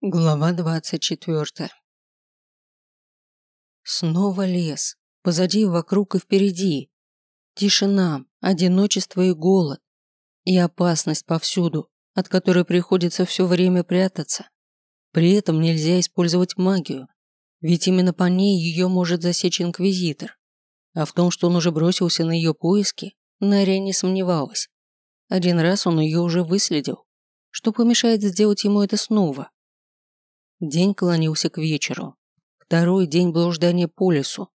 Глава двадцать четвертая. Снова лес. Позади, вокруг и впереди. Тишина, одиночество и голод. И опасность повсюду, от которой приходится все время прятаться. При этом нельзя использовать магию, ведь именно по ней ее может засечь Инквизитор. А в том, что он уже бросился на ее поиски, Наря не сомневалась. Один раз он ее уже выследил. Что помешает сделать ему это снова? День клонился к вечеру. Второй день блуждания по лесу.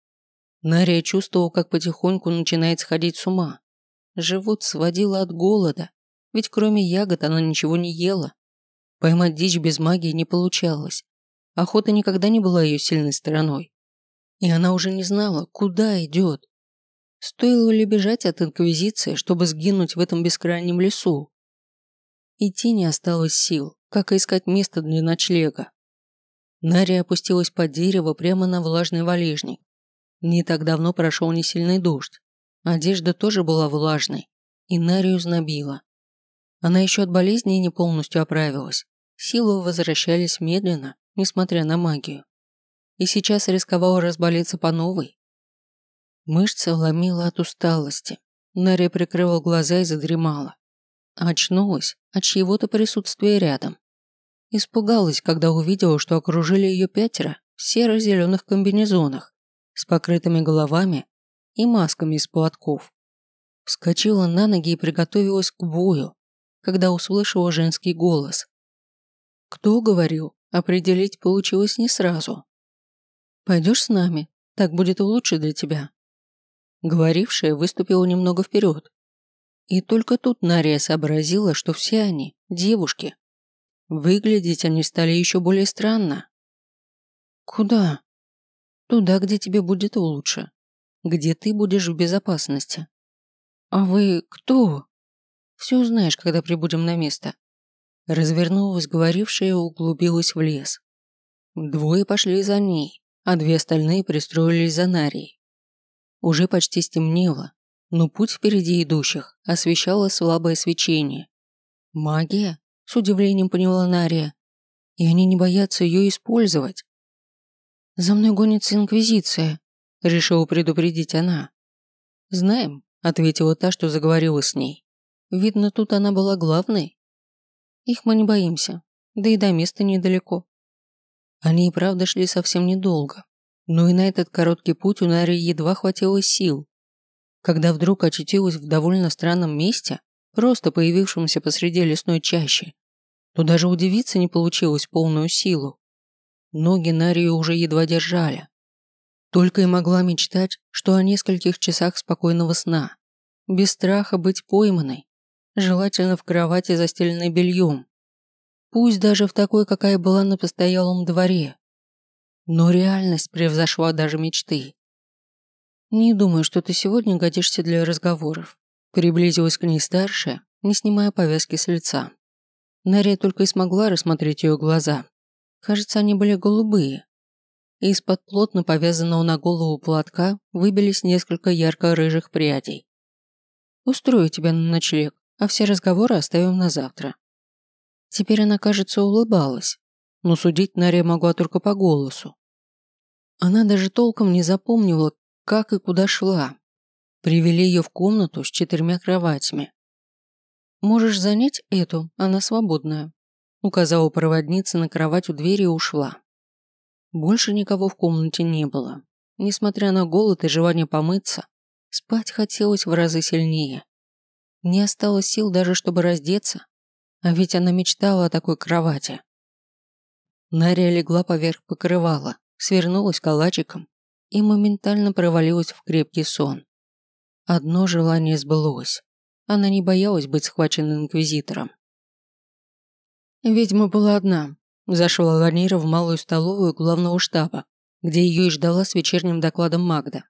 Нария чувствовала, как потихоньку начинает сходить с ума. Живот сводило от голода, ведь кроме ягод она ничего не ела. Поймать дичь без магии не получалось. Охота никогда не была ее сильной стороной. И она уже не знала, куда идет. Стоило ли бежать от Инквизиции, чтобы сгинуть в этом бескрайнем лесу? Идти не осталось сил, как и искать место для ночлега. Нария опустилась под дерево прямо на влажный валежник. Не так давно прошел несильный дождь. Одежда тоже была влажной, и Нарию знобила. Она еще от болезни не полностью оправилась. Силы возвращались медленно, несмотря на магию. И сейчас рисковала разболеться по новой. Мышцы ломила от усталости. Нария прикрыла глаза и задремала. Очнулась от чьего-то присутствия рядом. Испугалась, когда увидела, что окружили ее пятеро в серо-зеленых комбинезонах с покрытыми головами и масками из платков. Вскочила на ноги и приготовилась к бою, когда услышала женский голос. Кто говорил, определить получилось не сразу. «Пойдешь с нами? Так будет лучше для тебя». Говорившая выступила немного вперед. И только тут Нария сообразила, что все они – девушки, Выглядеть они стали еще более странно. Куда? Туда, где тебе будет лучше. Где ты будешь в безопасности. А вы кто? Все узнаешь, когда прибудем на место. Развернулась говорившая и углубилась в лес. Двое пошли за ней, а две остальные пристроились за Нарией. Уже почти стемнело, но путь впереди идущих освещало слабое свечение. Магия? С удивлением поняла Нария. И они не боятся ее использовать. «За мной гонится Инквизиция», — решила предупредить она. «Знаем», — ответила та, что заговорила с ней. «Видно, тут она была главной». «Их мы не боимся, да и до места недалеко». Они и правда шли совсем недолго, но и на этот короткий путь у Нарии едва хватило сил. Когда вдруг очутилась в довольно странном месте, просто появившемся посреди лесной чащи, то даже удивиться не получилось полную силу. Ноги Нарию уже едва держали. Только и могла мечтать, что о нескольких часах спокойного сна, без страха быть пойманной, желательно в кровати, застеленной бельем. Пусть даже в такой, какая была на постоялом дворе. Но реальность превзошла даже мечты. «Не думаю, что ты сегодня годишься для разговоров», приблизилась к ней старшая, не снимая повязки с лица. Нария только и смогла рассмотреть ее глаза. Кажется, они были голубые. Из-под плотно повязанного на голову платка выбились несколько ярко-рыжих прядей. «Устрою тебя на ночлег, а все разговоры оставим на завтра». Теперь она, кажется, улыбалась, но судить Нария могла только по голосу. Она даже толком не запомнила, как и куда шла. Привели ее в комнату с четырьмя кроватями, «Можешь занять эту, она свободная», указала проводница на кровать у двери и ушла. Больше никого в комнате не было. Несмотря на голод и желание помыться, спать хотелось в разы сильнее. Не осталось сил даже, чтобы раздеться, а ведь она мечтала о такой кровати. Нария легла поверх покрывала, свернулась калачиком и моментально провалилась в крепкий сон. Одно желание сбылось. Она не боялась быть схваченной инквизитором. Ведьма была одна. Зашла Ланира в малую столовую главного штаба, где ее и ждала с вечерним докладом Магда.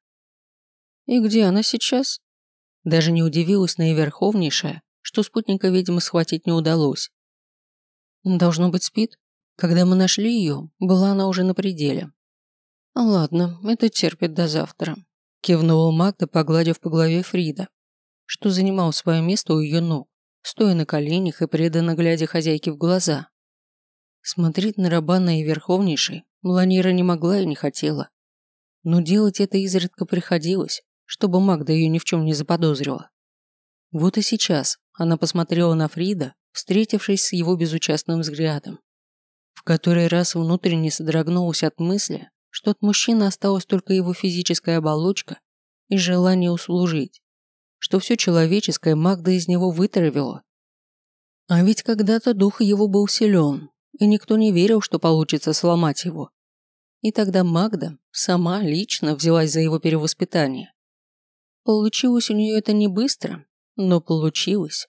И где она сейчас? Даже не удивилась наиверховнейшая, что спутника ведьмы схватить не удалось. Должно быть, спит. Когда мы нашли ее, была она уже на пределе. Ладно, это терпит до завтра. Кивнула Магда, погладив по голове Фрида, что занимал свое место у ее ног, стоя на коленях и преданно глядя хозяйке в глаза. Смотреть на Рабана и Верховнейшей Мланира не могла и не хотела. Но делать это изредка приходилось, чтобы Магда ее ни в чем не заподозрила. Вот и сейчас она посмотрела на Фрида, встретившись с его безучастным взглядом. В который раз внутренне содрогнулась от мысли, что от мужчины осталась только его физическая оболочка и желание услужить, что все человеческое Магда из него вытравила. А ведь когда-то дух его был силен, и никто не верил, что получится сломать его. И тогда Магда сама лично взялась за его перевоспитание. Получилось у нее это не быстро, но получилось.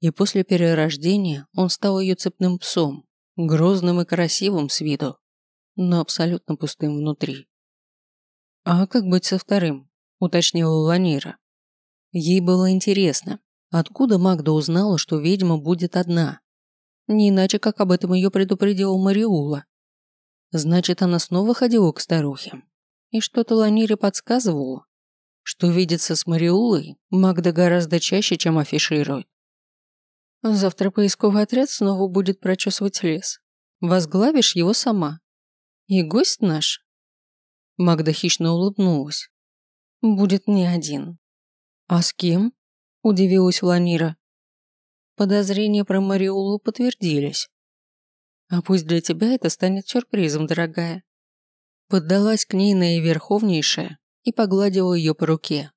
И после перерождения он стал ее цепным псом, грозным и красивым с виду, но абсолютно пустым внутри. «А как быть со вторым?» – уточнила Ланира. Ей было интересно, откуда Магда узнала, что ведьма будет одна. Не иначе, как об этом ее предупредила Мариула. Значит, она снова ходила к старухе. И что-то Ланире подсказывало, что видится с Мариулой Магда гораздо чаще, чем афиширует. Завтра поисковый отряд снова будет прочесывать лес. Возглавишь его сама. И гость наш. Магда хищно улыбнулась. Будет не один. А с кем? Удивилась Ланира. Подозрения про Мариулу подтвердились. А пусть для тебя это станет сюрпризом, дорогая. Поддалась к ней наиверховнейшая и погладила ее по руке.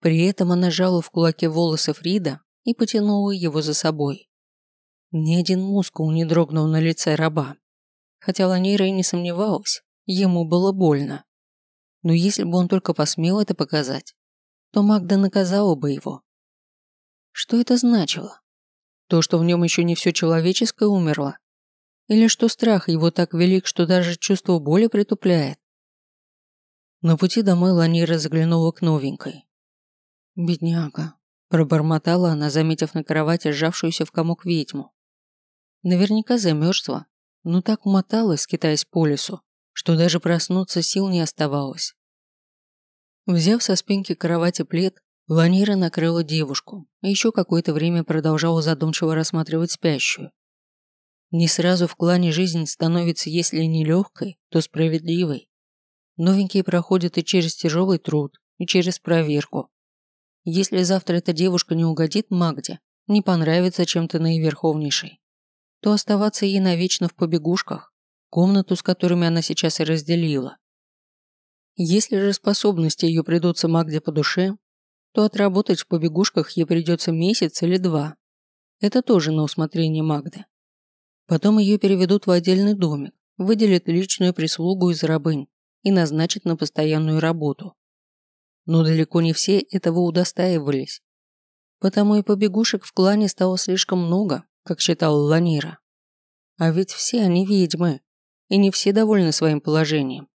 При этом она жала в кулаке волосы Фрида и потянула его за собой. Ни один мускул не дрогнул на лице раба. Хотя Ланейра и не сомневалась, ему было больно. Но если бы он только посмел это показать, то Магда наказала бы его. Что это значило? То, что в нем еще не все человеческое умерло? Или что страх его так велик, что даже чувство боли притупляет? На пути домой Ланира заглянула к новенькой. «Бедняга», Пробормотала она, заметив на кровати сжавшуюся в комок ведьму. Наверняка замерзла, но так умоталась, скитаясь по лесу, что даже проснуться сил не оставалось. Взяв со спинки кровати плед, Ланира накрыла девушку и еще какое-то время продолжала задумчиво рассматривать спящую. Не сразу в клане жизнь становится, если не легкой, то справедливой. Новенькие проходят и через тяжелый труд, и через проверку, если завтра эта девушка не угодит Магде, не понравится чем-то наиверховнейшей, то оставаться ей навечно в побегушках, комнату с которыми она сейчас и разделила. Если же способности ее придутся Магде по душе, то отработать в побегушках ей придется месяц или два. Это тоже на усмотрение Магды. Потом ее переведут в отдельный домик, выделят личную прислугу из рабынь и назначат на постоянную работу но далеко не все этого удостаивались. Потому и побегушек в клане стало слишком много, как считал Ланира. А ведь все они ведьмы, и не все довольны своим положением.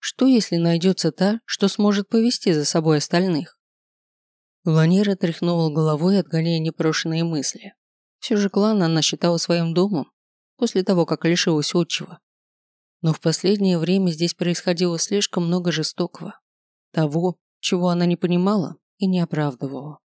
Что если найдется та, что сможет повести за собой остальных? Ланира тряхнула головой, отгоняя непрошенные мысли. Все же клан она считала своим домом, после того, как лишилась отчего. Но в последнее время здесь происходило слишком много жестокого. Того, чего она не понимала и не оправдывала.